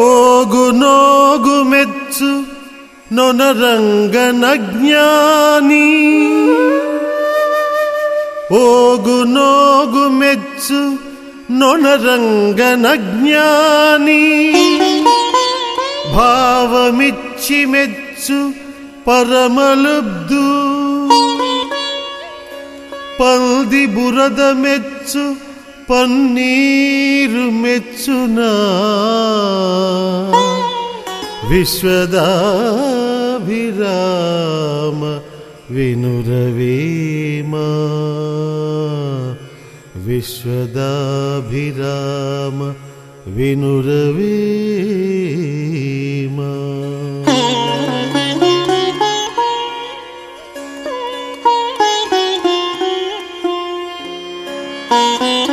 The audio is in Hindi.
ಓಗು ನೋಗು ಮೆಚ್ಚು ನೊನರಂಗನ ಜ್ಞಾನಿ ಓಗು ನೋಗು ಮೆಚ್ಚು ನೊನರಂಗನ ಜ್ಞಾನಿ భావమిచ్చి మెచ్చు పరమలబ్దు పల్ది బురద మెచ్చు పన్నీరు ಮೆಚ್ಚುನಾ विश्वदाभिराम विनुरवीमा। विश्वदाभिराम विनुरवीमा। Thank